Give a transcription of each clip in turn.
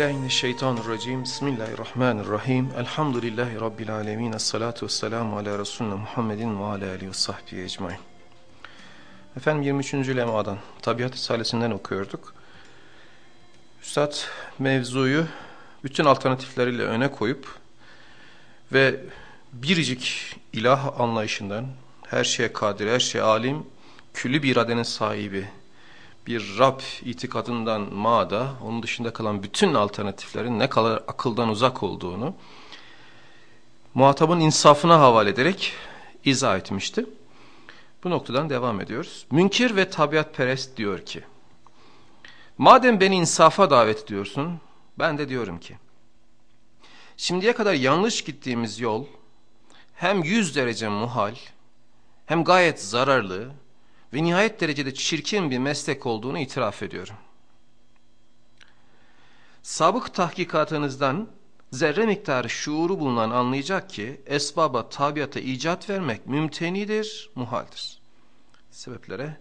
billahi. Bismillahirrahmanirrahim. Elhamdülillahi rabbil alamin. Essalatu vesselamu ala resulina Muhammedin ve ala alihi ve sahbihi ecmaîn. Efendim 23. lemadan Tabiat Risalesinden okuyorduk. Üstad mevzuyu bütün alternatifleriyle öne koyup ve biricik ilah anlayışından her şeye kadir, her şeye alim, külli bir iradenin sahibi, bir Rab itikadından mağda, onun dışında kalan bütün alternatiflerin ne kadar akıldan uzak olduğunu muhatabın insafına havale ederek izah etmişti. Bu noktadan devam ediyoruz. Münkir ve tabiatperest diyor ki, madem beni insafa davet ediyorsun, ben de diyorum ki, şimdiye kadar yanlış gittiğimiz yol, hem yüz derece muhal, hem gayet zararlı, ve nihayet derecede çirkin bir meslek olduğunu itiraf ediyorum. Sabık tahkikatınızdan zerre miktarı şuuru bulunan anlayacak ki esbaba tabiata icat vermek mümtenidir, muhaldir. Sebeplere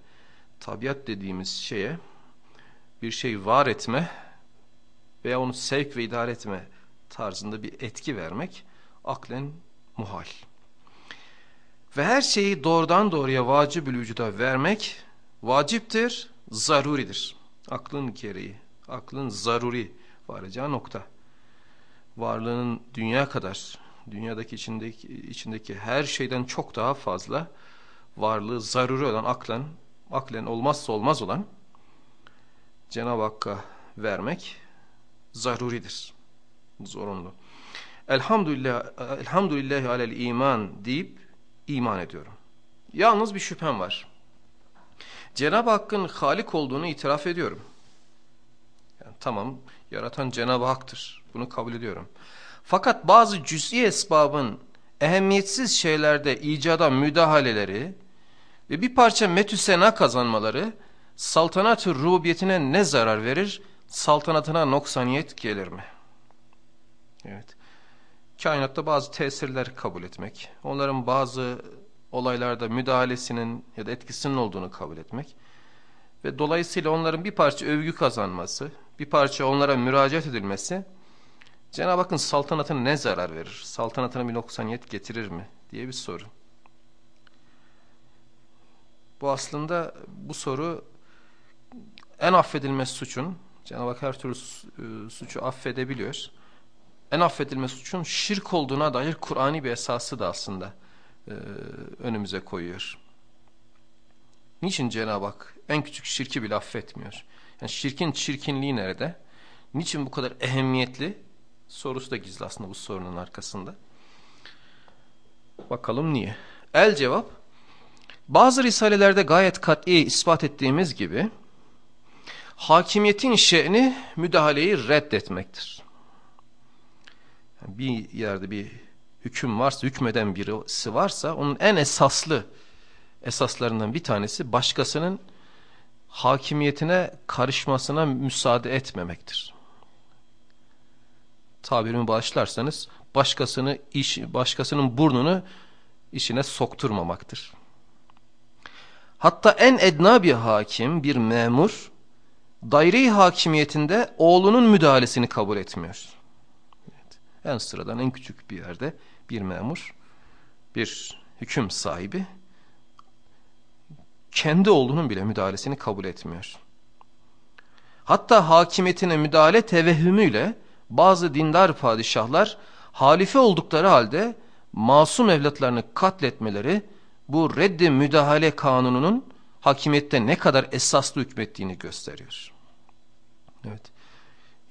tabiat dediğimiz şeye bir şey var etme veya onu sevk ve idare etme tarzında bir etki vermek aklen muhal. Ve her şeyi doğrudan doğruya vacib-ül vücuda vermek vaciptir, zaruridir. Aklın gereği, aklın zaruri varacağı nokta. Varlığının dünya kadar, dünyadaki içindeki, içindeki her şeyden çok daha fazla varlığı zaruri olan aklen, aklen olmazsa olmaz olan Cenab-ı Hakk'a vermek zaruridir. Zorunlu. Elhamdülillah, elhamdülillahi alel iman deyip iman ediyorum. Yalnız bir şüphem var. Cenab-ı Hakk'ın Halik olduğunu itiraf ediyorum. Yani tamam, yaratan Cenab-ı Hak'tır. Bunu kabul ediyorum. Fakat bazı cüz'i esbabın ehemmiyetsiz şeylerde icada müdahaleleri ve bir parça metüsena kazanmaları saltanat-ı rububiyetine ne zarar verir, saltanatına noksaniyet gelir mi? Evet kainatta bazı tesirler kabul etmek, onların bazı olaylarda müdahalesinin ya da etkisinin olduğunu kabul etmek ve dolayısıyla onların bir parça övgü kazanması, bir parça onlara müracaat edilmesi Cenab-ı Hakk'ın saltanatına ne zarar verir? Saltanatına bir noksaniyet getirir mi? diye bir soru. Bu aslında bu soru en affedilmez suçun, Cenab-ı Hak her türlü e, suçu affedebiliyor en affedilme suçun şirk olduğuna dair Kur'an'i bir esası da aslında e, önümüze koyuyor. Niçin Cenab-ı Hak en küçük şirki bile affetmiyor? Yani şirkin çirkinliği nerede? Niçin bu kadar ehemmiyetli? Sorusu da gizli aslında bu sorunun arkasında. Bakalım niye? El cevap, bazı risalelerde gayet kat'i ispat ettiğimiz gibi, hakimiyetin şe'ni müdahaleyi reddetmektir bir yerde bir hüküm varsa, hükmeden birisi varsa onun en esaslı esaslarından bir tanesi başkasının hakimiyetine karışmasına müsaade etmemektir. Tabirimi bağışlarsanız başkasını iş, başkasının burnunu işine sokturmamaktır. Hatta en edna bir hakim, bir memur, daire hakimiyetinde oğlunun müdahalesini kabul etmiyor. En sıradan en küçük bir yerde bir memur, bir hüküm sahibi kendi oğlunun bile müdahalesini kabul etmiyor. Hatta hakimiyetine müdahale tevehhümüyle bazı dindar padişahlar halife oldukları halde masum evlatlarını katletmeleri bu reddi müdahale kanununun hakimiyette ne kadar esaslı hükmettiğini gösteriyor. Evet.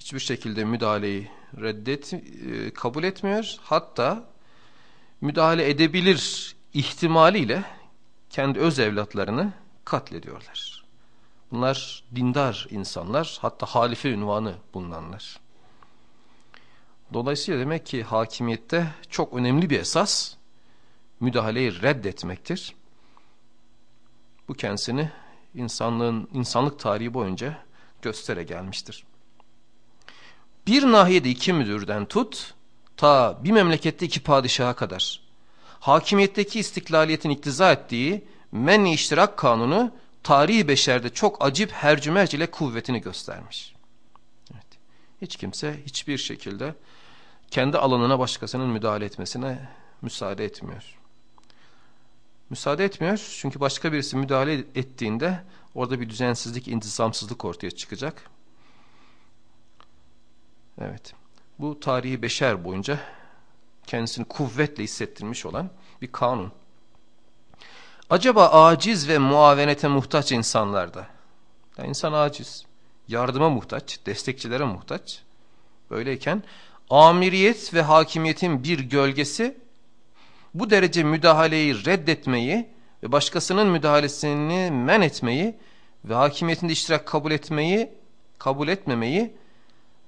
Hiçbir şekilde müdahaleyi reddet, e, kabul etmiyor. Hatta müdahale edebilir ihtimaliyle kendi öz evlatlarını katlediyorlar. Bunlar dindar insanlar, hatta halife ünvanı bulunanlar. Dolayısıyla demek ki hakimiyette çok önemli bir esas müdahaleyi reddetmektir. Bu kendisini insanlığın insanlık tarihi boyunca göstere gelmiştir bir nahiyede iki müdürden tut, ta bir memlekette iki padişaha kadar. Hakimiyetteki istiklaliyetin iktiza ettiği men iştirak kanunu tarihi beşerde çok acip hercümerc ile kuvvetini göstermiş. Evet. Hiç kimse hiçbir şekilde kendi alanına başkasının müdahale etmesine müsaade etmiyor. Müsaade etmiyor çünkü başka birisi müdahale ettiğinde orada bir düzensizlik, intizamsızlık ortaya çıkacak. Evet. Bu tarihi beşer boyunca kendisini kuvvetle hissettirmiş olan bir kanun. Acaba aciz ve muavenete muhtaç insanlarda, yani insan aciz, yardıma muhtaç, destekçilere muhtaç, böyleyken amiriyet ve hakimiyetin bir gölgesi bu derece müdahaleyi reddetmeyi ve başkasının müdahalesini men etmeyi ve hakimiyetinde iştirak kabul etmeyi, kabul etmemeyi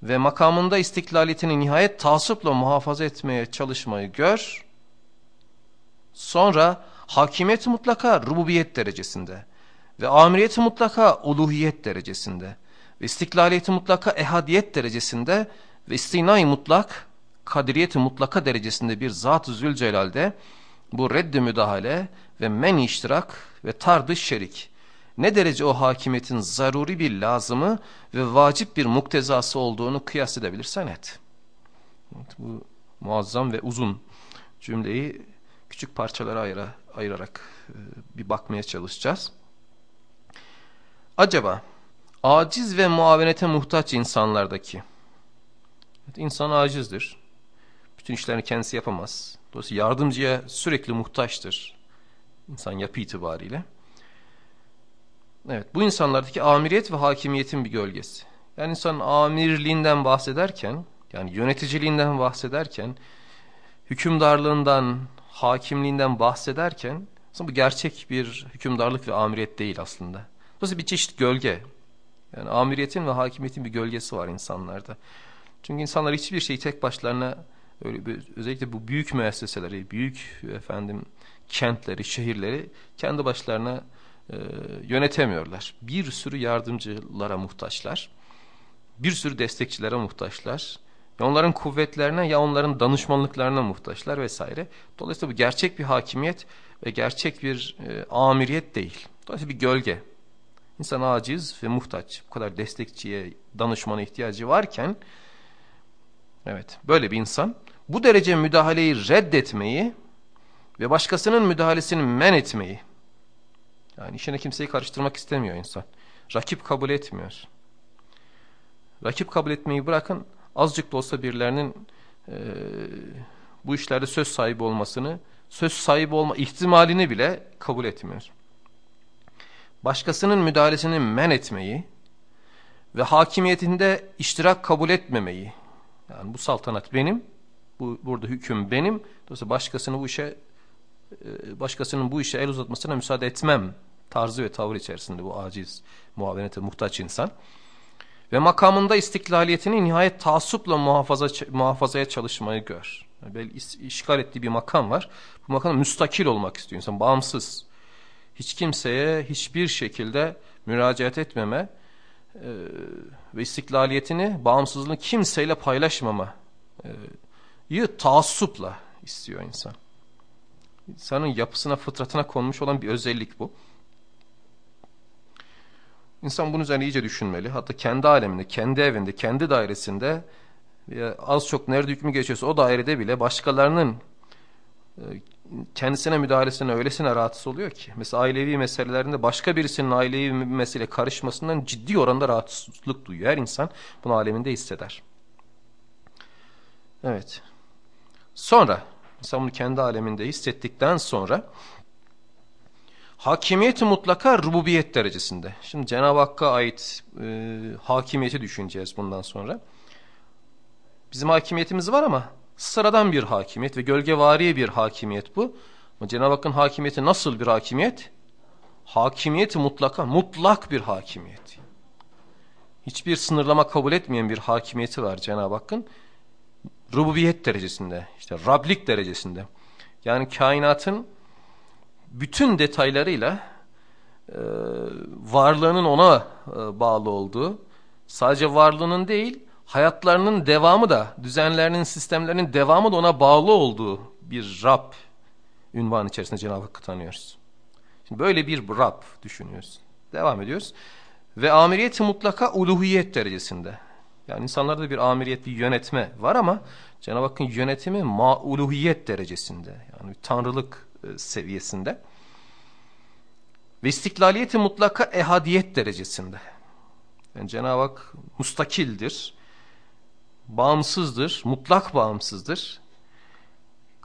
ve makamında istiklaliyetini nihayet tasıpla muhafaza etmeye çalışmayı gör. Sonra hakimiyet mutlaka rububiyet derecesinde ve amiriyet mutlaka uluhiyet derecesinde ve istiklaliyeti mutlaka ehadiyet derecesinde ve istinay mutlak kadiriyeti mutlaka derecesinde bir Zat-ı Zülcelal'de bu reddi müdahale ve men iştirak ve tardı şerik ne derece o hakimiyetin zaruri bir lazımı ve vacip bir muktezası olduğunu kıyas edebilirsen et. Evet, bu muazzam ve uzun cümleyi küçük parçalara ayıra, ayırarak e, bir bakmaya çalışacağız. Acaba aciz ve muavenete muhtaç insanlardaki evet, insan acizdir. Bütün işlerini kendisi yapamaz. Dolayısıyla yardımcıya sürekli muhtaçtır. İnsan yapı itibariyle. Evet bu insanlardaki amiriyet ve hakimiyetin bir gölgesi. Yani insan amirliğinden bahsederken yani yöneticiliğinden bahsederken hükümdarlığından, hakimliğinden bahsederken aslında bu gerçek bir hükümdarlık ve amiriyet değil aslında. Dolayısıyla bir çeşit gölge. Yani amiriyetin ve hakimiyetin bir gölgesi var insanlarda. Çünkü insanlar hiçbir şeyi tek başlarına öyle bir, özellikle bu büyük müesseseleri, büyük efendim kentleri, şehirleri kendi başlarına e, yönetemiyorlar. Bir sürü yardımcılara muhtaçlar. Bir sürü destekçilere muhtaçlar. Ya onların kuvvetlerine ya onların danışmanlıklarına muhtaçlar vesaire. Dolayısıyla bu gerçek bir hakimiyet ve gerçek bir e, amiriyet değil. Dolayısıyla bir gölge. İnsan aciz ve muhtaç. Bu kadar destekçiye, danışmana ihtiyacı varken evet böyle bir insan bu derece müdahaleyi reddetmeyi ve başkasının müdahalesini men etmeyi yani işine kimseyi karıştırmak istemiyor insan. Rakip kabul etmiyor. Rakip kabul etmeyi bırakın azıcık da olsa birilerinin e, bu işlerde söz sahibi olmasını, söz sahibi olma ihtimalini bile kabul etmiyor. Başkasının müdahalesini men etmeyi ve hakimiyetinde iştirak kabul etmemeyi, yani bu saltanat benim, bu burada hüküm benim, dolayısıyla başkasını bu işe başkasının bu işe el uzatmasına müsaade etmem tarzı ve tavır içerisinde bu aciz, muavenete muhtaç insan. Ve makamında istiklaliyetini nihayet taassupla muhafaza, muhafazaya çalışmayı gör. Yani işgal ettiği bir makam var. Bu makam müstakil olmak istiyor insan, bağımsız. Hiç kimseye hiçbir şekilde müracaat etmeme e, ve istiklaliyetini, bağımsızlığını kimseyle paylaşmama e, taassupla istiyor insan. İnsanın yapısına, fıtratına konmuş olan bir özellik bu. İnsan bunun üzerine iyice düşünmeli. Hatta kendi aleminde, kendi evinde, kendi dairesinde az çok nerede hükmü geçiyorsa o dairede bile başkalarının e, kendisine müdahalesine öylesine rahatsız oluyor ki. Mesela ailevi meselelerinde başka birisinin ailevi mesele karışmasından ciddi oranda rahatsızlık duyuyor. Her insan bunu aleminde hisseder. Evet. Sonra, insan bunu kendi aleminde hissettikten sonra Hakimiyet mutlaka rububiyet derecesinde. Şimdi Cenab-ı Hakk'a ait e, hakimiyeti düşüneceğiz bundan sonra. Bizim hakimiyetimiz var ama sıradan bir hakimiyet ve gölgevari bir hakimiyet bu. Ama Cenab-ı Hakk'ın hakimiyeti nasıl bir hakimiyet? Hakimiyeti mutlaka, mutlak bir hakimiyet. Hiçbir sınırlama kabul etmeyen bir hakimiyeti var Cenab-ı Hakk'ın. Rububiyet derecesinde, işte Rablik derecesinde. Yani kainatın bütün detaylarıyla e, varlığının ona e, bağlı olduğu, sadece varlığının değil, hayatlarının devamı da, düzenlerinin, sistemlerinin devamı da ona bağlı olduğu bir Rab ünvan içerisinde Cenab-ı Hakk'ı tanıyoruz. Şimdi böyle bir Rab düşünüyoruz. Devam ediyoruz. Ve amiriyeti mutlaka uluhiyet derecesinde. Yani insanlarda bir amiriyet, bir yönetme var ama Cenab-ı Hakk'ın yönetimi ma uluhiyet derecesinde. Yani tanrılık e, seviyesinde. Ve istiklaliyeti mutlaka ehadiyet derecesinde. Yani Cenab-ı Hak mustakildir, bağımsızdır, mutlak bağımsızdır.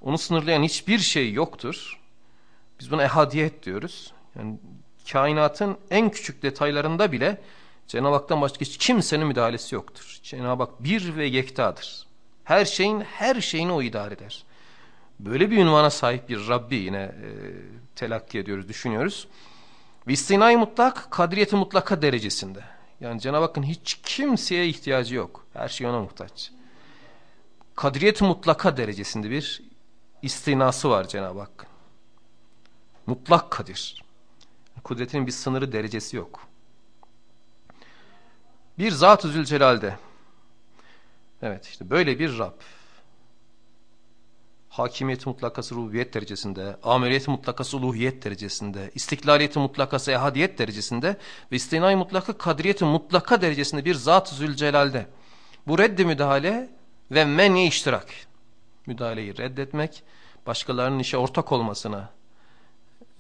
Onu sınırlayan hiçbir şey yoktur. Biz buna ehadiyet diyoruz. Yani kainatın en küçük detaylarında bile Cenab-ı Hak'tan başka hiç kimsenin müdahalesi yoktur. Cenab-ı Hak bir ve yektadır. Her şeyin her şeyini o idare eder. Böyle bir ünvana sahip bir Rabbi yine e, telakki ediyoruz, düşünüyoruz. Ve mutlak, kadriyeti mutlaka derecesinde. Yani Cenab-ı Hakk'ın hiç kimseye ihtiyacı yok. Her şey ona muhtaç. Kadriyet mutlaka derecesinde bir istinası var Cenab-ı Hakk'ın. Mutlak kadir. Kudretinin bir sınırı derecesi yok. Bir Zat-ı Zülcelal'de evet işte böyle bir Rab hakimiyeti mutlakası rububiyet derecesinde, ameliyeti mutlakası uluhiyet derecesinde, istiklaliyeti mutlakası ehadiyet derecesinde ve istinay mutlaka kadriyeti mutlaka derecesinde bir Zat-ı Zülcelal'de. Bu reddi müdahale ve men'i iştirak. Müdahaleyi reddetmek, başkalarının işe ortak olmasına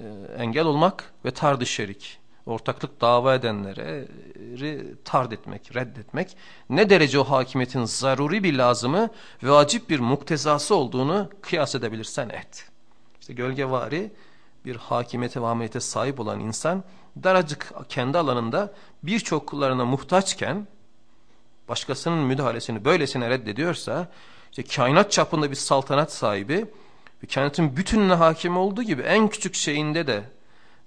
e, engel olmak ve tard şerik. Ortaklık dava edenleri tard etmek, reddetmek. Ne derece o hakimiyetin zaruri bir lazımı ve acip bir muktezası olduğunu kıyas edebilirsen et. İşte gölgevari bir hakimiyete ve ameliyete sahip olan insan daracık kendi alanında birçok kullarına muhtaçken başkasının müdahalesini böylesine reddediyorsa işte kainat çapında bir saltanat sahibi ve kainatın bütününe hakim olduğu gibi en küçük şeyinde de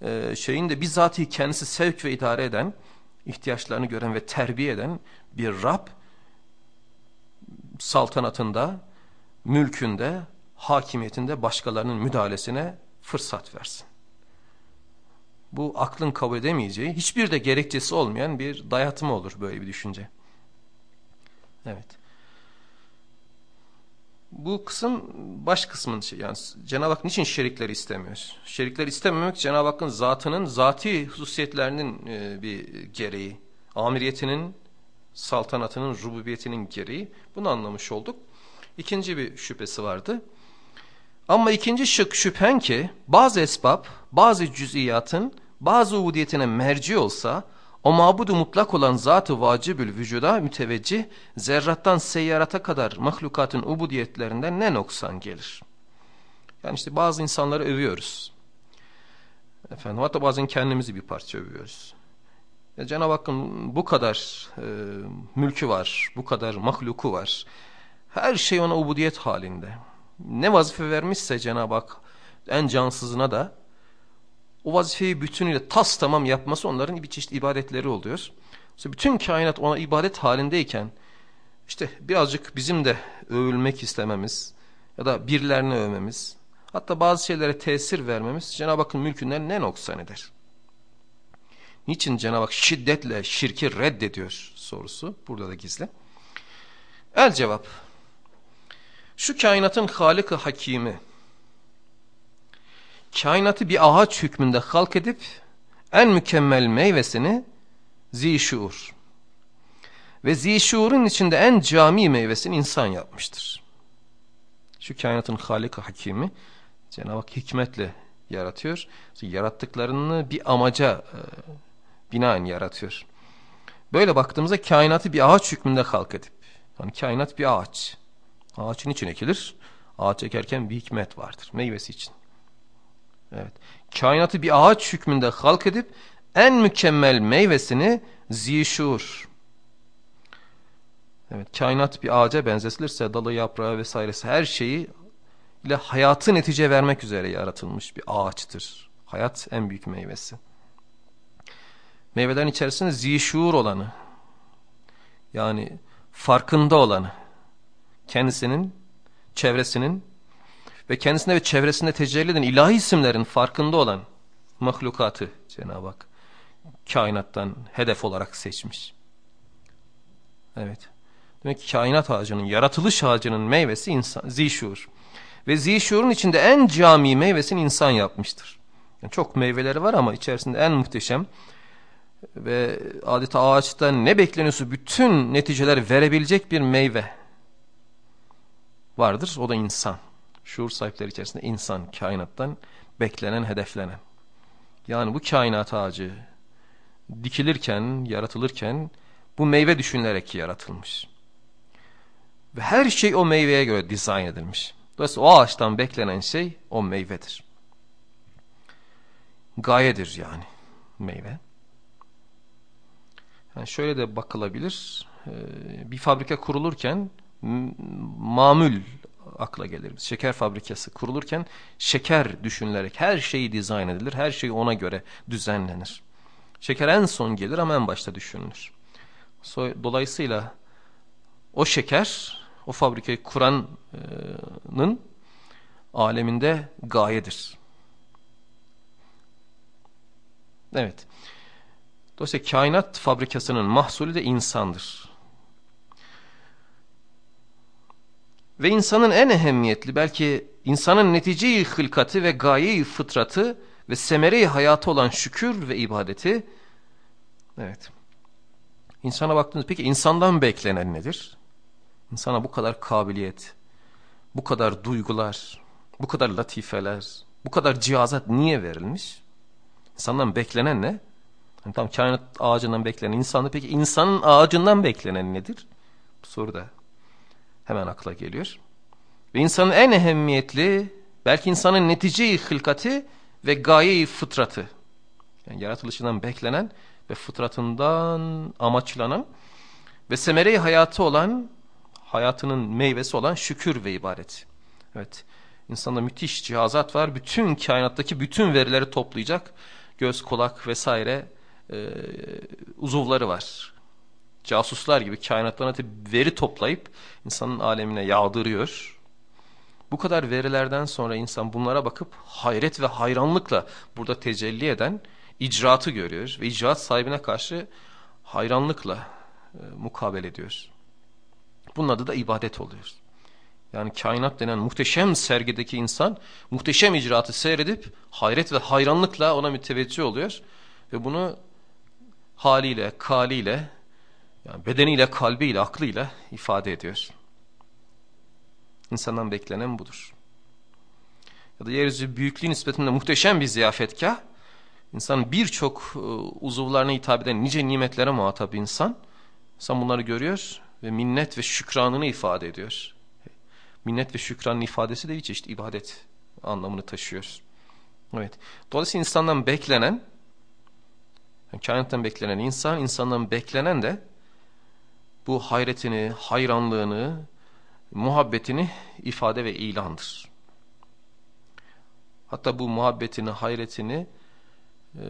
e, şeyin de bizzatihi kendisi sevk ve idare eden, ihtiyaçlarını gören ve terbiye eden bir Rab saltanatında, mülkünde, hakimiyetinde başkalarının müdahalesine fırsat versin. Bu aklın kabul edemeyeceği, hiçbir de gerekçesi olmayan bir dayatma olur böyle bir düşünce. Evet. Bu kısım baş kısmın şey yani Cenab-ı Hak niçin şerikleri istemiyor? Şerikler istememek Cenab-ı Hakk'ın zatının zati hususiyetlerinin e, bir gereği. Amiriyetinin, saltanatının, rububiyetinin gereği. Bunu anlamış olduk. İkinci bir şüphesi vardı. Ama ikinci şık şüphen ki bazı esbab, bazı cüz'iyatın bazı ubudiyetine merci olsa o mabudu mutlak olan zat-ı vacibül vücuda müteveccih, zerrattan seyyarata kadar mahlukatın ubudiyetlerinden ne noksan gelir? Yani işte bazı insanları övüyoruz. Efendim, hatta bazen kendimizi bir parça övüyoruz. Ya Cenab-ı Hakk'ın bu kadar e, mülkü var, bu kadar mahluku var. Her şey ona ubudiyet halinde. Ne vazife vermişse Cenab-ı Hak en cansızına da o vazifeyi bütünüyle tas tamam yapması onların bir çeşit ibadetleri oluyor. İşte bütün kainat ona ibadet halindeyken işte birazcık bizim de övülmek istememiz ya da birilerini övmemiz hatta bazı şeylere tesir vermemiz Cenab-ı Hakk'ın mülkünden ne noksan eder? Niçin Cenab-ı Hak şiddetle şirki reddediyor sorusu burada da gizli. El cevap. Şu kainatın Halık-ı Hakimi kainatı bir ağaç hükmünde halk edip en mükemmel meyvesini zişuur ve zişuurun içinde en cami meyvesini insan yapmıştır. Şu kainatın halik hakimi Cenab-ı Hak hikmetle yaratıyor. Yarattıklarını bir amaca e, binaen yaratıyor. Böyle baktığımızda kainatı bir ağaç hükmünde halk edip yani kainat bir ağaç. Ağaçın için ekilir. Ağaç ekerken bir hikmet vardır meyvesi için. Evet. Kainatı bir ağaç hükmünde halk edip en mükemmel meyvesini zişur. Evet, kainat bir ağaca benzetilirse dalı, yaprağı vesairesi her şeyi ile hayatı netice vermek üzere yaratılmış bir ağaçtır. Hayat en büyük meyvesi. Meyvelerin içerisinde zişur olanı, yani farkında olanı, kendisinin, çevresinin ve kendisinde ve çevresinde tecelli eden ilahi isimlerin farkında olan mahlukatı Cenab-ı Hak kainattan hedef olarak seçmiş. Evet. Demek ki kainat ağacının, yaratılış ağacının meyvesi insan, zişur. Ve zişurun içinde en cami meyvesini insan yapmıştır. Yani çok meyveleri var ama içerisinde en muhteşem ve adeta ağaçtan ne bekleniyorsa bütün neticeler verebilecek bir meyve vardır. O da insan. Şuur sahipleri içerisinde insan, kainattan beklenen, hedeflenen. Yani bu kainat ağacı dikilirken, yaratılırken bu meyve düşünülerek yaratılmış. Ve her şey o meyveye göre dizayn edilmiş. Dolayısıyla o ağaçtan beklenen şey o meyvedir. Gayedir yani meyve. Yani şöyle de bakılabilir. Ee, bir fabrika kurulurken mamül akla gelir. Şeker fabrikası kurulurken şeker düşünülerek her şeyi dizayn edilir. Her şey ona göre düzenlenir. Şeker en son gelir ama en başta düşünülür. Dolayısıyla o şeker o fabrikayı kuranın aleminde gayedir. Evet. Dolayısıyla kainat fabrikasının mahsulü de insandır. Ve insanın en ehemmiyetli belki insanın neticeyi hılkatı ve gayeyi fıtratı ve semereyi hayatı olan şükür ve ibadeti evet. İnsana baktığınız peki insandan beklenen nedir? İnsana bu kadar kabiliyet, bu kadar duygular, bu kadar latifeler, bu kadar cihazat niye verilmiş? İnsandan beklenen ne? Yani tam kainat ağacından beklenen insanı peki insanın ağacından beklenen nedir? Bu soru da hemen akla geliyor. Ve insanın en ehemmiyetli belki insanın neticeyi hılkati ve gayeyi fıtratı. Yani yaratılışından beklenen ve fıtratından amaçlanan ve semereyi hayatı olan hayatının meyvesi olan şükür ve ibadet. Evet insanda müthiş cihazat var. Bütün kainattaki bütün verileri toplayacak göz, kulak vesaire e, uzuvları var. Casuslar gibi kainattan öte veri toplayıp insanın alemine yağdırıyor. Bu kadar verilerden sonra insan bunlara bakıp hayret ve hayranlıkla burada tecelli eden icraatı görüyor. Ve icraat sahibine karşı hayranlıkla e, mukabele ediyor. Bunun adı da ibadet oluyor. Yani kainat denen muhteşem sergideki insan muhteşem icraatı seyredip hayret ve hayranlıkla ona müteveccih oluyor. Ve bunu haliyle, kaliyle, yani bedeniyle, kalbiyle, aklıyla ifade ediyor. İnsandan beklenen budur. Ya da yeryüzü büyüklüğü nispetinde muhteşem bir ziyafetkah. İnsanın birçok e, uzuvlarına hitap eden nice nimetlere muhatap insan. İnsan bunları görüyor ve minnet ve şükranını ifade ediyor. Minnet ve şükranın ifadesi de bir çeşit ibadet anlamını taşıyor. Evet. Dolayısıyla insandan beklenen, yani kainattan beklenen insan, insandan beklenen de bu hayretini, hayranlığını, muhabbetini ifade ve ilandır. Hatta bu muhabbetini, hayretini e,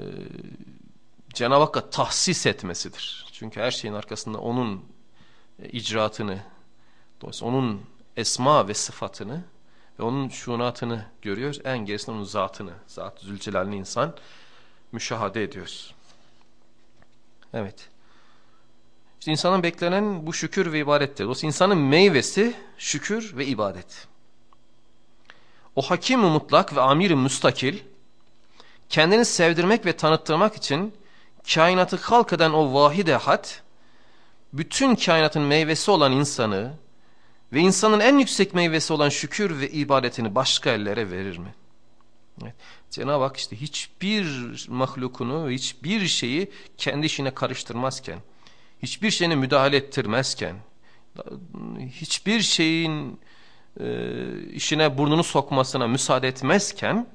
Cenab-ı Hakk'a tahsis etmesidir. Çünkü her şeyin arkasında onun e, icraatını, dolayısıyla onun esma ve sıfatını ve onun şunatını görüyor. En gerisinde onun zatını, zat zülcelalini insan müşahede ediyoruz. Evet. İşte insanın beklenen bu şükür ve ibadettir. Dolayısıyla insanın meyvesi şükür ve ibadet. O hakim mutlak ve amir müstakil kendini sevdirmek ve tanıttırmak için kainatı halk eden o vahide hat bütün kainatın meyvesi olan insanı ve insanın en yüksek meyvesi olan şükür ve ibadetini başka ellere verir mi? Evet. Cenab-ı Hak işte hiçbir mahlukunu ve hiçbir şeyi kendi işine karıştırmazken, hiçbir şeyine müdahale ettirmezken, hiçbir şeyin e, işine burnunu sokmasına müsaade etmezken,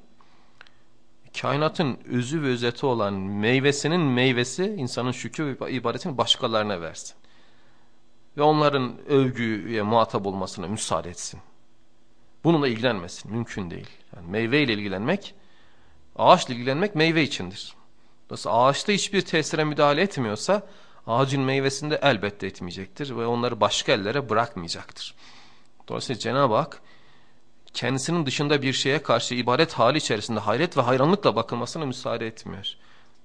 kainatın özü ve özeti olan meyvesinin meyvesi insanın şükür ve ibadetini başkalarına versin ve onların övgüye muhatap olmasına müsaade etsin. Bununla ilgilenmesin. Mümkün değil. Yani meyve ile ilgilenmek, ağaçla ilgilenmek meyve içindir. Dolayısıyla ağaçta hiçbir tesire müdahale etmiyorsa ağacın meyvesinde elbette etmeyecektir ve onları başka ellere bırakmayacaktır. Dolayısıyla Cenab-ı Hak kendisinin dışında bir şeye karşı ibadet hali içerisinde hayret ve hayranlıkla bakılmasına müsaade etmiyor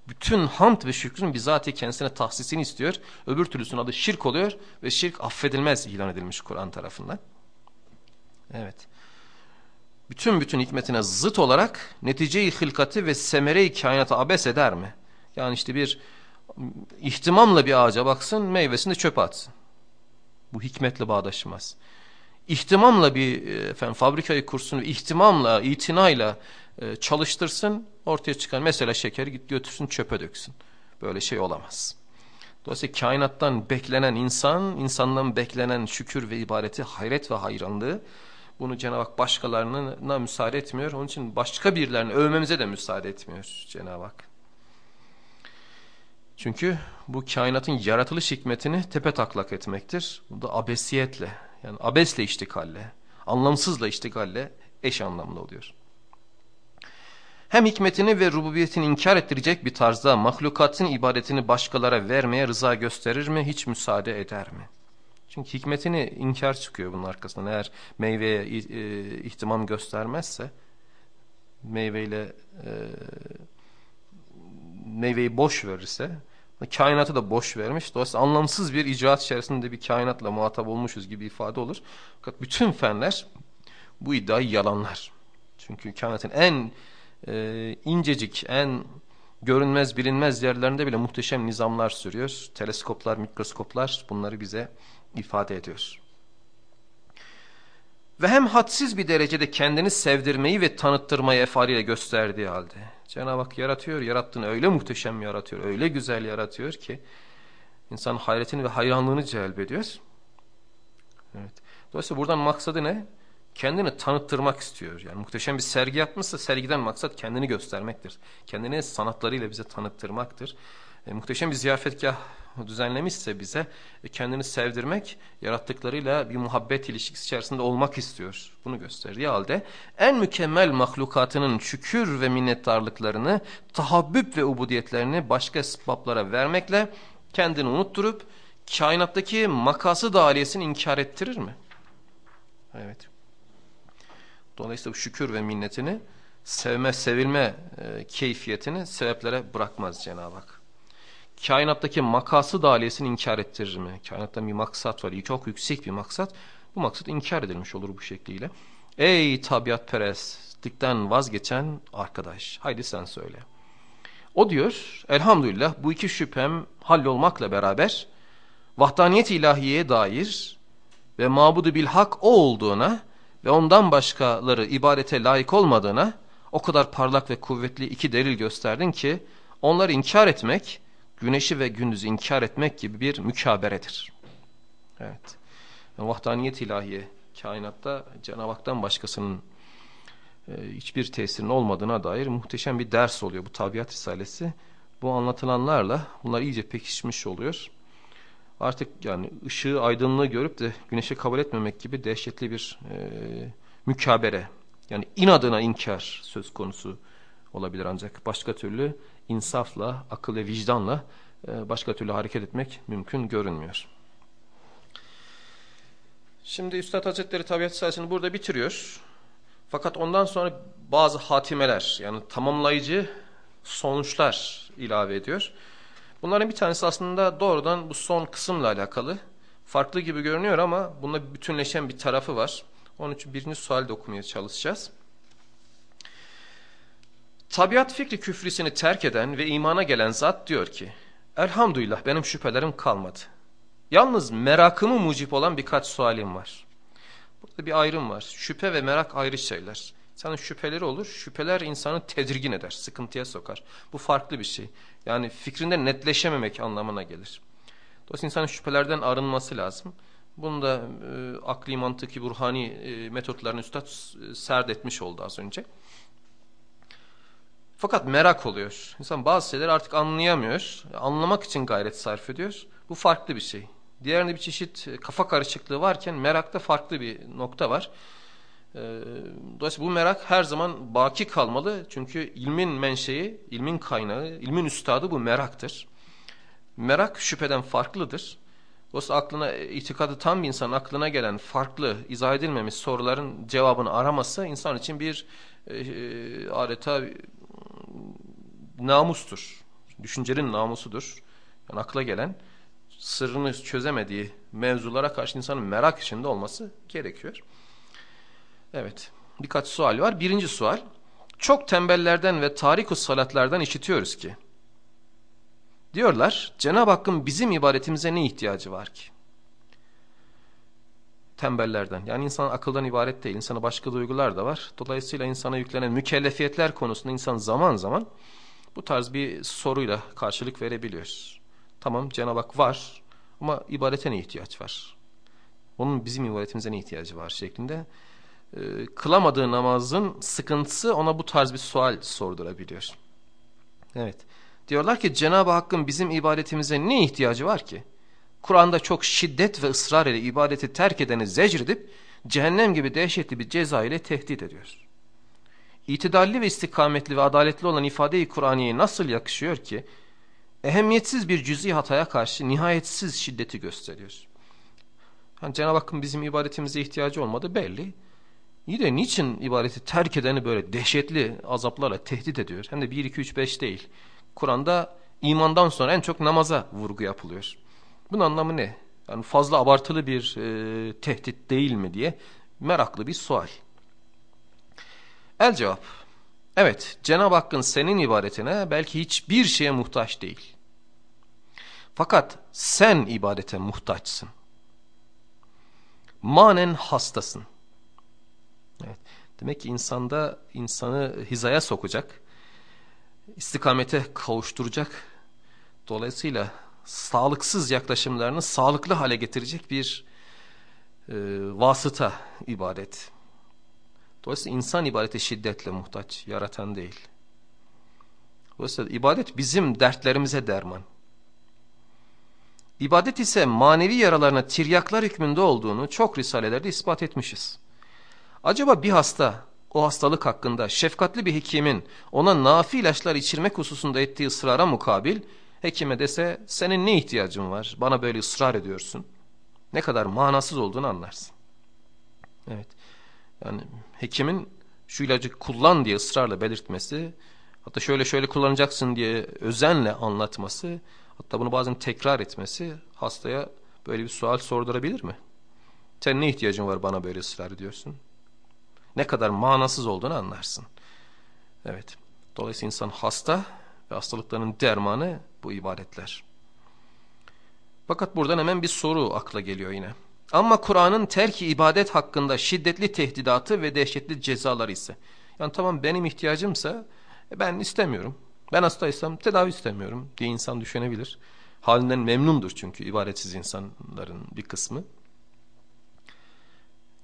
bütün hamd ve şükrün bizatihi kendisine tahsisini istiyor. Öbür türlüsünün adı şirk oluyor ve şirk affedilmez ilan edilmiş Kur'an tarafından. Evet. Bütün bütün hikmetine zıt olarak neticeyi hılkati ve semere-i kainatı abes eder mi? Yani işte bir ihtimamla bir ağaca baksın meyvesini çöpe atsın. Bu hikmetle bağdaşmaz. İhtimamla bir efendim, fabrikayı kursun, ihtimamla, itinayla e, çalıştırsın, ortaya çıkan mesela şekeri git götürsün çöpe döksün. Böyle şey olamaz. Dolayısıyla kainattan beklenen insan, insandan beklenen şükür ve ibadeti, hayret ve hayranlığı bunu Cenab-ı Hak başkalarına müsaade etmiyor. Onun için başka birilerini övmemize de müsaade etmiyor Cenab-ı Hak. Çünkü bu kainatın yaratılış hikmetini tepe taklak etmektir. Bu da abesiyetle, yani abesle iştikalle, anlamsızla iştikalle eş anlamlı oluyor. Hem hikmetini ve rububiyetini inkar ettirecek bir tarzda mahlukatın ibadetini başkalara vermeye rıza gösterir mi, hiç müsaade eder mi? Çünkü hikmetini inkar çıkıyor bunun arkasından. Eğer meyveye e, ihtimam göstermezse, meyveyle e, meyveyi boş verirse, kainatı da boş vermiş. Dolayısıyla anlamsız bir icraat içerisinde bir kainatla muhatap olmuşuz gibi ifade olur. Fakat bütün fenler bu iddiayı yalanlar. Çünkü kainatın en e, incecik, en görünmez, bilinmez yerlerinde bile muhteşem nizamlar sürüyor. Teleskoplar, mikroskoplar bunları bize ifade ediyor. Ve hem hadsiz bir derecede kendini sevdirmeyi ve tanıttırmayı efaliyle gösterdiği halde. Cenab-ı Hak yaratıyor, yarattığını öyle muhteşem yaratıyor, öyle güzel yaratıyor ki insan hayretini ve hayranlığını celbediyor. Evet. Dolayısıyla buradan maksadı ne? Kendini tanıttırmak istiyor. Yani muhteşem bir sergi yapmışsa sergiden maksat kendini göstermektir. Kendini sanatlarıyla bize tanıttırmaktır. E, muhteşem bir ziyafetgah düzenlemişse bize e, kendini sevdirmek, yarattıklarıyla bir muhabbet ilişkisi içerisinde olmak istiyor. Bunu gösterdiği halde en mükemmel mahlukatının şükür ve minnettarlıklarını, tahabbüp ve ubudiyetlerini başka esbablara vermekle kendini unutturup kainattaki makası dahiliyesini inkar ettirir mi? Evet. Dolayısıyla bu şükür ve minnetini sevme, sevilme e, keyfiyetini sebeplere bırakmaz Cenab-ı Hak kainattaki makası dahiliyesini inkar ettirir mi? Kainatta bir maksat var, çok yüksek bir maksat. Bu maksat inkar edilmiş olur bu şekliyle. Ey tabiat perestlikten vazgeçen arkadaş, haydi sen söyle. O diyor, elhamdülillah bu iki şüphem hallolmakla beraber vahdaniyet ilahiyeye dair ve mabudu bil hak o olduğuna ve ondan başkaları ibadete layık olmadığına o kadar parlak ve kuvvetli iki delil gösterdin ki onları inkar etmek güneşi ve gündüzü inkar etmek gibi bir mükaberedir. Evet. Vahdaniyet ilahiye kainatta Cenab-ı Hak'tan başkasının e, hiçbir tesirinin olmadığına dair muhteşem bir ders oluyor bu tabiat risalesi. Bu anlatılanlarla bunlar iyice pekişmiş oluyor. Artık yani ışığı aydınlığı görüp de güneşi kabul etmemek gibi dehşetli bir e, mükabere yani inadına inkar söz konusu olabilir ancak başka türlü insafla, akıl ve vicdanla e, başka türlü hareket etmek mümkün görünmüyor. Şimdi Üstad Hazretleri tabiat sayesini burada bitiriyor. Fakat ondan sonra bazı hatimeler yani tamamlayıcı sonuçlar ilave ediyor. Bunların bir tanesi aslında doğrudan bu son kısımla alakalı. Farklı gibi görünüyor ama bunda bütünleşen bir tarafı var. Onun için birinci sualde okumaya çalışacağız. Tabiat fikri küfrisini terk eden ve imana gelen zat diyor ki, Elhamdülillah benim şüphelerim kalmadı. Yalnız merakımı mucip olan birkaç sualim var. Burada bir ayrım var. Şüphe ve merak ayrı şeyler. İnsanın şüpheleri olur. Şüpheler insanı tedirgin eder, sıkıntıya sokar. Bu farklı bir şey. Yani fikrinde netleşememek anlamına gelir. Dolayısıyla insanın şüphelerden arınması lazım. Bunu da e, akli, mantıki, burhani e, metotlarını üstad e, serd oldu az önce. Fakat merak oluyor. İnsan bazı şeyleri artık anlayamıyor. Anlamak için gayret sarf ediyor. Bu farklı bir şey. Diğerinde bir çeşit kafa karışıklığı varken merakta farklı bir nokta var. Ee, dolayısıyla bu merak her zaman baki kalmalı. Çünkü ilmin menşei, ilmin kaynağı, ilmin üstadı bu meraktır. Merak şüpheden farklıdır. Dolayısıyla aklına, itikadı tam bir insanın aklına gelen farklı, izah edilmemiş soruların cevabını araması insan için bir e, e adeta namustur. Düşüncenin namusudur. Yani akla gelen sırrını çözemediği mevzulara karşı insanın merak içinde olması gerekiyor. Evet. Birkaç sual var. Birinci sual. Çok tembellerden ve tarikus salatlardan işitiyoruz ki Diyorlar Cenab-ı Hakk'ın bizim ibadetimize ne ihtiyacı var ki? Tembellerden yani insan akıldan ibaret değil insana başka duygular da var. Dolayısıyla insana yüklenen mükellefiyetler konusunda insan zaman zaman bu tarz bir soruyla karşılık verebiliyoruz. Tamam Cenab-ı Hak var ama ibadete ne ihtiyaç var? Onun bizim ibadetimize ne ihtiyacı var şeklinde e, kılamadığı namazın sıkıntısı ona bu tarz bir sual sordurabiliyor. Evet. Diyorlar ki Cenab-ı Hakk'ın bizim ibadetimize ne ihtiyacı var ki? Kur'an'da çok şiddet ve ısrar ile ibadeti terk edeni zecredip cehennem gibi dehşetli bir ceza ile tehdit ediyor. İtidalli ve istikametli ve adaletli olan ifade-i Kur'aniye nasıl yakışıyor ki ehemmiyetsiz bir cüzi hataya karşı nihayetsiz şiddeti gösteriyor. Yani Cenab-ı Hakk'ın bizim ibadetimize ihtiyacı olmadı belli. İyi de niçin ibadeti terk edeni böyle dehşetli azaplarla tehdit ediyor? Hem de 1, 2, 3, 5 değil. Kur'an'da imandan sonra en çok namaza vurgu yapılıyor. Bunun anlamı ne? Yani fazla abartılı bir e, tehdit değil mi diye meraklı bir sual. El cevap. Evet Cenab-ı Hakk'ın senin ibadetine belki hiçbir şeye muhtaç değil. Fakat sen ibadete muhtaçsın. Manen hastasın. Evet. Demek ki insanda insanı hizaya sokacak, istikamete kavuşturacak. Dolayısıyla sağlıksız yaklaşımlarını sağlıklı hale getirecek bir e, vasıta ibadet. Dolayısıyla insan ibadete şiddetle muhtaç, yaratan değil. Dolayısıyla ibadet bizim dertlerimize derman. İbadet ise manevi yaralarına tiryaklar hükmünde olduğunu çok risalelerde ispat etmişiz. Acaba bir hasta o hastalık hakkında şefkatli bir hekimin ona nafi ilaçlar içirmek hususunda ettiği ısrara mukabil hekime dese senin ne ihtiyacın var bana böyle ısrar ediyorsun. Ne kadar manasız olduğunu anlarsın. Evet yani hekimin şu ilacı kullan diye ısrarla belirtmesi hatta şöyle şöyle kullanacaksın diye özenle anlatması hatta bunu bazen tekrar etmesi hastaya böyle bir sual sordurabilir mi? Sen ne ihtiyacın var bana böyle ısrar ediyorsun? ne kadar manasız olduğunu anlarsın. Evet. Dolayısıyla insan hasta ve hastalıklarının dermanı bu ibadetler. Fakat buradan hemen bir soru akla geliyor yine. Ama Kur'an'ın terki ibadet hakkında şiddetli tehdidatı ve dehşetli cezaları ise. Yani tamam benim ihtiyacımsa e, ben istemiyorum. Ben hastaysam tedavi istemiyorum diye insan düşünebilir. Halinden memnundur çünkü ibadetsiz insanların bir kısmı.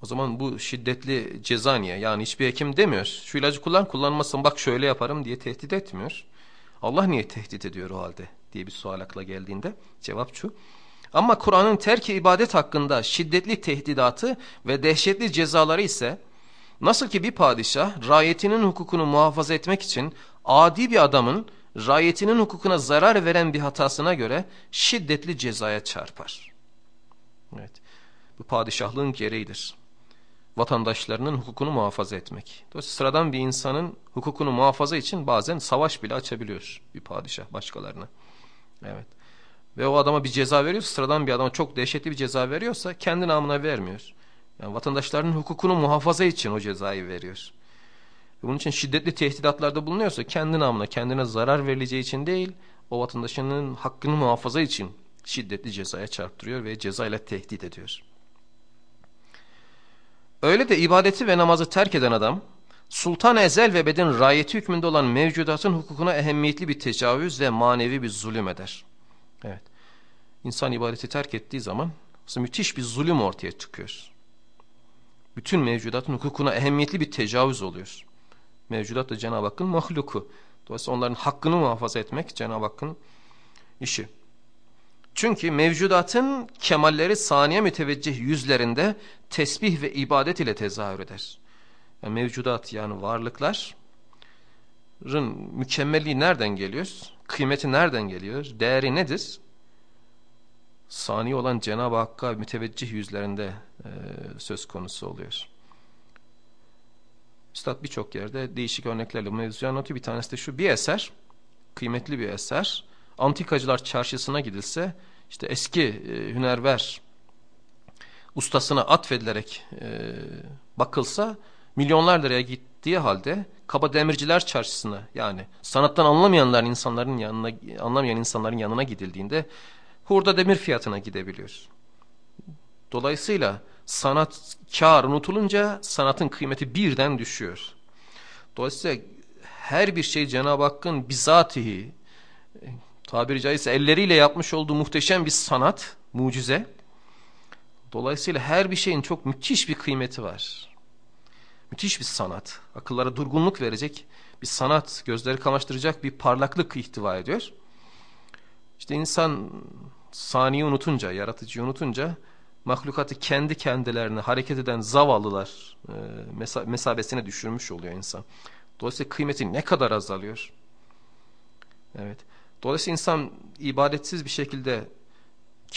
O zaman bu şiddetli ceza niye? Yani hiçbir hekim demiyor. Şu ilacı kullan kullanmasın bak şöyle yaparım diye tehdit etmiyor. Allah niye tehdit ediyor o halde diye bir sual akla geldiğinde cevap şu. Ama Kur'an'ın terki ibadet hakkında şiddetli tehdidatı ve dehşetli cezaları ise nasıl ki bir padişah rayetinin hukukunu muhafaza etmek için adi bir adamın rayetinin hukukuna zarar veren bir hatasına göre şiddetli cezaya çarpar. Evet. Bu padişahlığın gereğidir vatandaşlarının hukukunu muhafaza etmek. Dolayısıyla sıradan bir insanın hukukunu muhafaza için bazen savaş bile açabiliyor bir padişah başkalarına. Evet. Ve o adama bir ceza veriyorsa, sıradan bir adama çok dehşetli bir ceza veriyorsa kendi namına vermiyor. Yani vatandaşlarının hukukunu muhafaza için o cezayı veriyor. Ve bunun için şiddetli tehdidatlarda bulunuyorsa kendi namına, kendine zarar verileceği için değil, o vatandaşının hakkını muhafaza için şiddetli cezaya çarptırıyor ve cezayla tehdit ediyor. Öyle de ibadeti ve namazı terk eden adam, sultan ezel ve beden rayeti hükmünde olan mevcudatın hukukuna ehemmiyetli bir tecavüz ve manevi bir zulüm eder. Evet. İnsan ibadeti terk ettiği zaman müthiş bir zulüm ortaya çıkıyor. Bütün mevcudatın hukukuna ehemmiyetli bir tecavüz oluyor. Mevcudat da Cenab-ı Hakk'ın mahluku. Dolayısıyla onların hakkını muhafaza etmek Cenab-ı Hakk'ın işi. Çünkü mevcudatın kemalleri saniye müteveccih yüzlerinde tesbih ve ibadet ile tezahür eder. Yani mevcudat yani varlıkların mükemmelliği nereden geliyor? Kıymeti nereden geliyor? Değeri nedir? Sani olan Cenab-ı Hakk'a müteveccih yüzlerinde e, söz konusu oluyor. Üstad birçok yerde değişik örneklerle mevzuyu anlatıyor. Bir tanesi de şu bir eser, kıymetli bir eser antikacılar çarşısına gidilse işte eski e, hünerver ustasına atfedilerek e, bakılsa milyonlar liraya gittiği halde kaba demirciler çarşısına yani sanattan anlamayanların insanların yanına anlamayan insanların yanına gidildiğinde hurda demir fiyatına gidebiliyor. Dolayısıyla sanat kar unutulunca sanatın kıymeti birden düşüyor. Dolayısıyla her bir şey Cenab-ı Hakk'ın bizatihi tabiri caizse elleriyle yapmış olduğu muhteşem bir sanat, mucize. Dolayısıyla her bir şeyin çok müthiş bir kıymeti var. Müthiş bir sanat. Akıllara durgunluk verecek bir sanat, gözleri kamaştıracak bir parlaklık ihtiva ediyor. İşte insan saniye unutunca, yaratıcıyı unutunca mahlukatı kendi kendilerine hareket eden zavallılar e, mesa mesabesine düşürmüş oluyor insan. Dolayısıyla kıymeti ne kadar azalıyor? Evet. Dolayısıyla insan ibadetsiz bir şekilde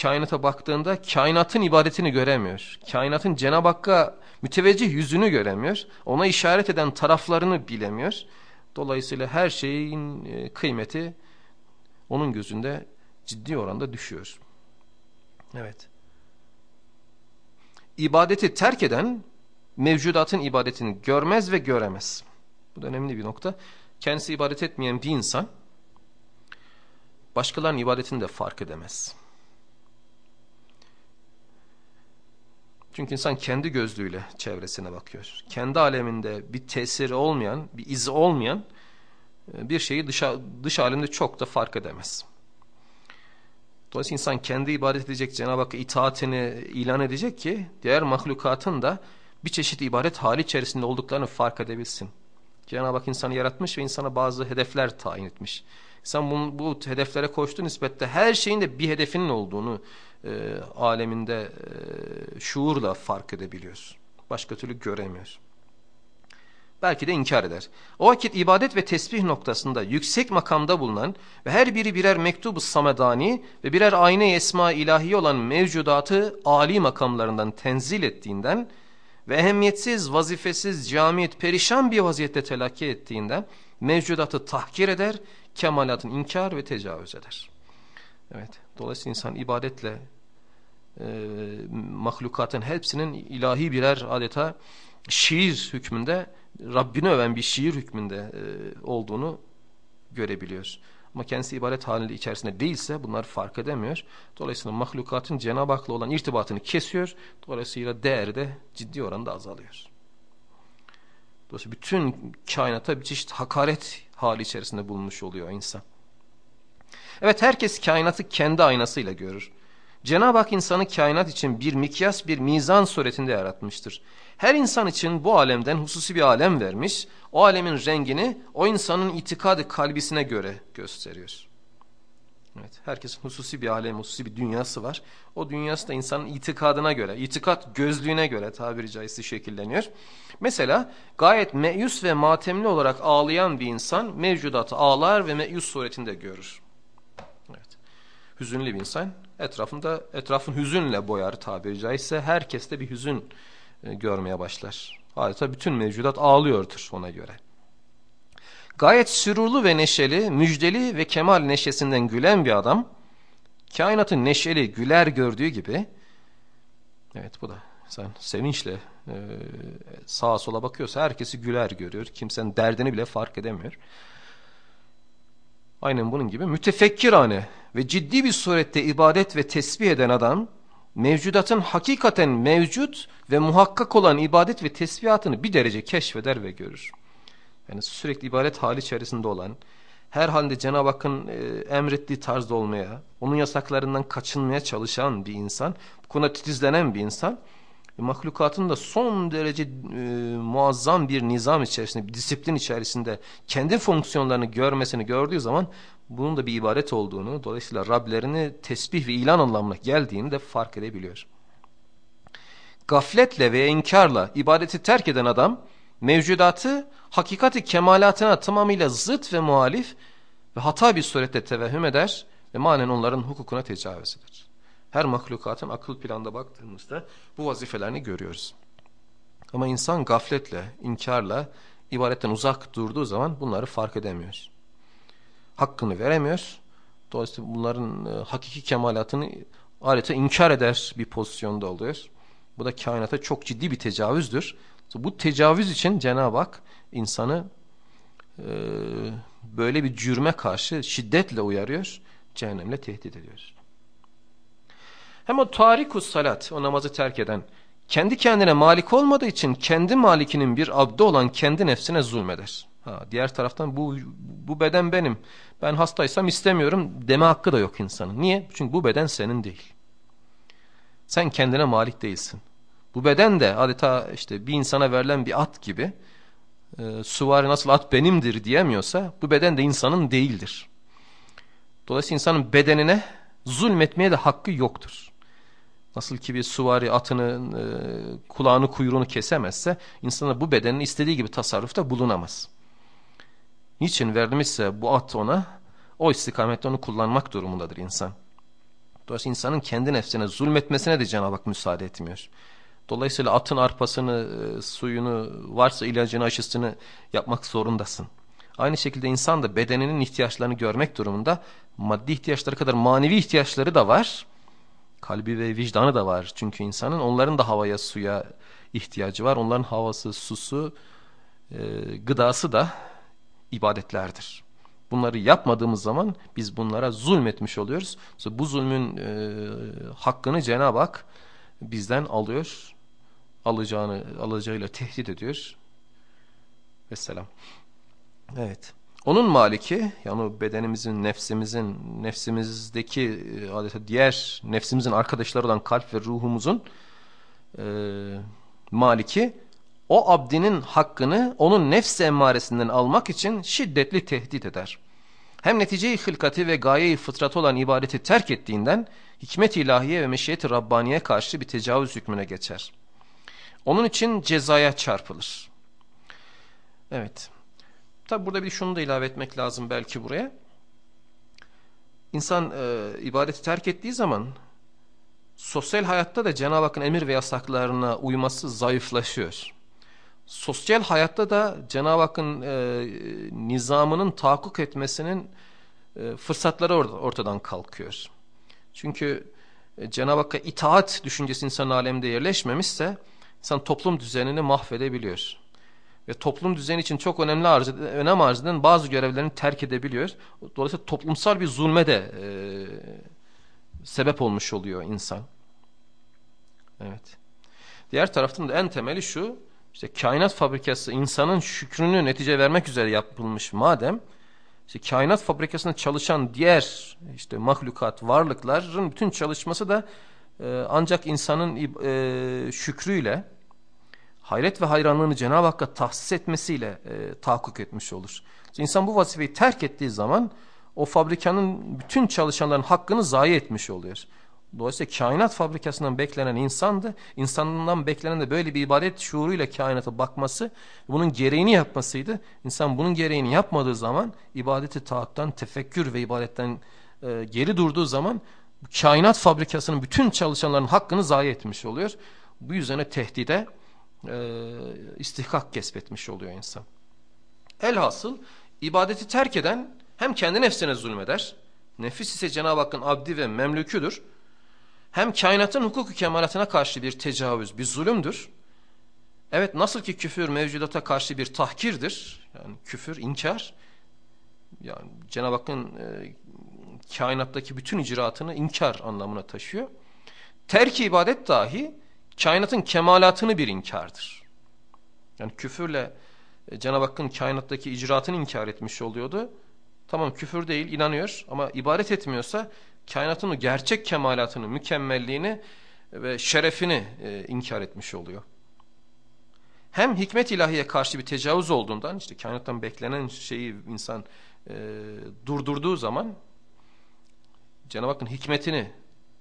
kainata baktığında kainatın ibadetini göremiyor. Kainatın Cenab-ı Hakk'a müteveccih yüzünü göremiyor. Ona işaret eden taraflarını bilemiyor. Dolayısıyla her şeyin e, kıymeti onun gözünde ciddi oranda düşüyor. Evet. İbadeti terk eden mevcudatın ibadetini görmez ve göremez. Bu da önemli bir nokta. Kendisi ibadet etmeyen bir insan başkalarının ibadetini de fark edemez. Çünkü insan kendi gözlüğüyle çevresine bakıyor. Kendi aleminde bir tesiri olmayan, bir izi olmayan e, bir şeyi dış, dış alemde çok da fark edemez. Dolayısıyla insan kendi ibadet edecek, Cenab-ı Hakk'a itaatini ilan edecek ki diğer mahlukatın da bir çeşit ibadet hali içerisinde olduklarını fark edebilsin. Cenab-ı Hak insanı yaratmış ve insana bazı hedefler tayin etmiş. Sen bunu, bu hedeflere koştuğu nispette her şeyin de bir hedefinin olduğunu e, aleminde e, şuurla fark edebiliyoruz. Başka türlü göremiyoruz. Belki de inkar eder. O vakit ibadet ve tesbih noktasında yüksek makamda bulunan ve her biri birer mektubu samedani ve birer ayna esma ilahi olan mevcudatı ali makamlarından tenzil ettiğinden ve ehemmiyetsiz, vazifesiz, camiyet, perişan bir vaziyette telakki ettiğinden mevcudatı tahkir eder, kemalatın inkar ve tecavüz eder. Evet, dolayısıyla insan ibadetle e, mahlukatın hepsinin ilahi birer adeta şiir hükmünde, Rabbini öven bir şiir hükmünde e, olduğunu görebiliyoruz. Ama kendisi ibadet halinde içerisinde değilse bunları fark edemiyor. Dolayısıyla mahlukatın Cenab-ı Hak'la olan irtibatını kesiyor. Dolayısıyla değeri de ciddi oranda azalıyor. Dolayısıyla bütün kainata bir çeşit hakaret hali içerisinde bulunmuş oluyor insan. Evet herkes kainatı kendi aynasıyla görür. Cenab-ı Hak insanı kainat için bir mikyas, bir mizan suretinde yaratmıştır. Her insan için bu alemden hususi bir alem vermiş, o alemin rengini o insanın itikadı kalbisine göre gösteriyor. Evet, herkesin hususi bir alem, hususi bir dünyası var. O dünyası da insanın itikadına göre, itikat gözlüğüne göre tabiri caizse şekilleniyor. Mesela gayet meyus ve matemli olarak ağlayan bir insan mevcudatı ağlar ve meyus suretinde görür. Evet. Hüzünlü bir insan etrafında etrafın hüzünle boyar tabiri caizse herkeste bir hüzün görmeye başlar. Adeta bütün mevcudat ağlıyordur ona göre. Gayet sürurlu ve neşeli, müjdeli ve kemal neşesinden gülen bir adam, kainatın neşeli, güler gördüğü gibi, evet bu da sen sevinçle e, sağa sola bakıyorsa herkesi güler görüyor. Kimsenin derdini bile fark edemiyor. Aynen bunun gibi mütefekkirane ve ciddi bir surette ibadet ve tesbih eden adam, mevcudatın hakikaten mevcut ve muhakkak olan ibadet ve tesbihatını bir derece keşfeder ve görür. Yani sürekli ibadet hali içerisinde olan, her halde Cenab-ı Hakk'ın e, emrettiği tarzda olmaya, onun yasaklarından kaçınmaya çalışan bir insan, bu konuda titizlenen bir insan, mahlukatın da son derece e, muazzam bir nizam içerisinde, bir disiplin içerisinde kendi fonksiyonlarını görmesini gördüğü zaman bunun da bir ibaret olduğunu, dolayısıyla Rablerini tesbih ve ilan anlamına geldiğini de fark edebiliyor. Gafletle ve inkarla ibadeti terk eden adam, mevcudatı hakikati kemalatına tamamıyla zıt ve muhalif ve hata bir surette tevehüm eder ve manen onların hukukuna tecavüz eder. Her mahlukatın akıl planda baktığımızda bu vazifelerini görüyoruz. Ama insan gafletle, inkarla, ibaretten uzak durduğu zaman bunları fark edemiyor. Hakkını veremiyor. Dolayısıyla bunların e, hakiki kemalatını adeta inkar eder bir pozisyonda oluyor. Bu da kainata çok ciddi bir tecavüzdür. Bu tecavüz için Cenab-ı Hak insanı e, böyle bir cürme karşı şiddetle uyarıyor, cehennemle tehdit ediyor. Hem o tarikus salat, o namazı terk eden, kendi kendine malik olmadığı için kendi malikinin bir abdi olan kendi nefsine zulmeder. Ha, diğer taraftan bu, bu beden benim, ben hastaysam istemiyorum deme hakkı da yok insanın. Niye? Çünkü bu beden senin değil. Sen kendine malik değilsin. Bu beden de adeta işte bir insana verilen bir at gibi e, suvari nasıl at benimdir diyemiyorsa bu beden de insanın değildir. Dolayısıyla insanın bedenine zulmetmeye de hakkı yoktur. Nasıl ki bir suvari atının e, kulağını kuyruğunu kesemezse insana bu bedenin istediği gibi tasarrufta bulunamaz. Niçin vermişse bu at ona o istikamette onu kullanmak durumundadır insan. Dolayısıyla insanın kendi nefsine zulmetmesine de Cenab-ı Hak müsaade etmiyor. Dolayısıyla atın arpasını, e, suyunu, varsa ilacını, aşısını yapmak zorundasın. Aynı şekilde insan da bedeninin ihtiyaçlarını görmek durumunda. Maddi ihtiyaçları kadar manevi ihtiyaçları da var. Kalbi ve vicdanı da var. Çünkü insanın onların da havaya, suya ihtiyacı var. Onların havası, susu, e, gıdası da ibadetlerdir. Bunları yapmadığımız zaman biz bunlara zulmetmiş oluyoruz. Bu zulmün e, hakkını Cenab-ı Hak bizden alıyor. Alacağını, alacağıyla tehdit ediyor. Vesselam. Evet. Onun maliki yani bedenimizin, nefsimizin, nefsimizdeki e, adeta diğer nefsimizin arkadaşları olan kalp ve ruhumuzun e, maliki o abdinin hakkını onun nefs emmaresinden almak için şiddetli tehdit eder. Hem neticeyi hılkati ve gayeyi fıtratı olan ibadeti terk ettiğinden hikmet ilahiye ve meşiyet-i Rabbaniye karşı bir tecavüz hükmüne geçer. Onun için cezaya çarpılır. Evet. Tabi burada bir şunu da ilave etmek lazım belki buraya. İnsan e, ibadeti terk ettiği zaman sosyal hayatta da Cenab-ı Hakk'ın emir ve yasaklarına uyması zayıflaşıyor. Sosyal hayatta da Cenab-ı Hakk'ın e, nizamının tahakkuk etmesinin e, fırsatları ortadan kalkıyor. Çünkü e, Cenab-ı Hakk'a itaat düşüncesi insan aleminde yerleşmemişse insan toplum düzenini mahvedebiliyor. Ve toplum düzeni için çok önemli arz, önem arz eden bazı görevlerini terk edebiliyor. Dolayısıyla toplumsal bir zulme de e, sebep olmuş oluyor insan. Evet. Diğer taraftan da en temeli şu, işte kainat fabrikası insanın şükrünü netice vermek üzere yapılmış madem, işte kainat fabrikasında çalışan diğer işte mahlukat, varlıkların bütün çalışması da e, ancak insanın e, şükrüyle, hayret ve hayranlığını Cenab-ı Hakk'a tahsis etmesiyle e, tahakkuk etmiş olur. İnsan bu vazifeyi terk ettiği zaman o fabrikanın bütün çalışanların hakkını zayi etmiş oluyor. Dolayısıyla kainat fabrikasından beklenen insandı. İnsanından beklenen de böyle bir ibadet şuuruyla kainata bakması, bunun gereğini yapmasıydı. İnsan bunun gereğini yapmadığı zaman ibadeti taattan, tefekkür ve ibadetten e, geri durduğu zaman kainat fabrikasının bütün çalışanların hakkını zayi etmiş oluyor. Bu yüzden tehdide e, istihkak kesbetmiş oluyor insan. Elhasıl ibadeti terk eden hem kendi nefsine zulmeder, nefis ise Cenab-ı Hakk'ın abdi ve memlüküdür hem kainatın hukuku kemalatına karşı bir tecavüz, bir zulümdür. Evet nasıl ki küfür mevcudata karşı bir tahkirdir. Yani küfür, inkar. Yani Cenab-ı Hakk'ın e, kainattaki bütün icraatını inkar anlamına taşıyor. Terk ibadet dahi kainatın kemalatını bir inkardır. Yani küfürle e, Cenab-ı Hakk'ın kainattaki icraatını inkar etmiş oluyordu. Tamam küfür değil inanıyor ama ibadet etmiyorsa kainatın gerçek kemalatını, mükemmelliğini ve şerefini e, inkar etmiş oluyor. Hem hikmet ilahiye karşı bir tecavüz olduğundan işte kainattan beklenen şeyi insan e, durdurduğu zaman Cenab-ı Hakk'ın hikmetini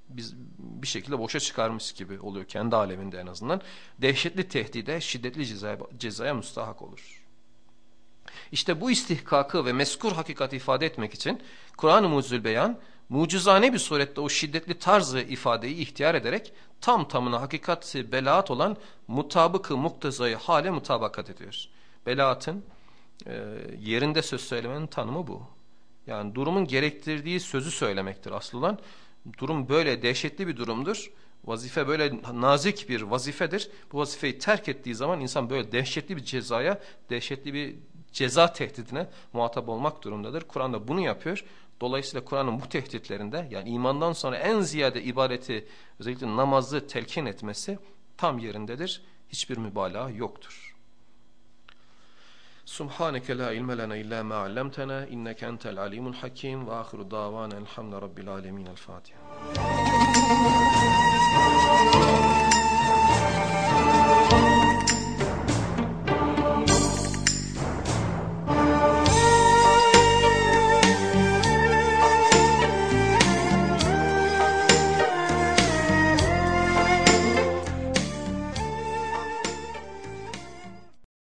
biz bir şekilde boşa çıkarmış gibi oluyor kendi aleminde en azından. Dehşetli tehdide, şiddetli cezaya, cezaya müstahak olur. İşte bu istihkakı ve meskur hakikati ifade etmek için Kur'an-ı Mucizül Beyan mucizane bir surette o şiddetli tarzı ifadeyi ihtiyar ederek tam tamına hakikati belaat olan mutabıkı muktezayı hale mutabakat ediyor. Belaatın e, yerinde söz söylemenin tanımı bu. Yani durumun gerektirdiği sözü söylemektir asıl olan. Durum böyle dehşetli bir durumdur. Vazife böyle nazik bir vazifedir. Bu vazifeyi terk ettiği zaman insan böyle dehşetli bir cezaya, dehşetli bir ceza tehdidine muhatap olmak durumundadır. Kur'an da bunu yapıyor. Dolayısıyla Kur'an'ın bu tehditlerinde yani imandan sonra en ziyade ibadeti özellikle namazı telkin etmesi tam yerindedir. Hiçbir mübalağa yoktur. Subhaneke la ilme lena illa ma allamtana inneke entel alimul hakim ve ahiru davana elhamdülillahi rabbil alamin. El Fatiha.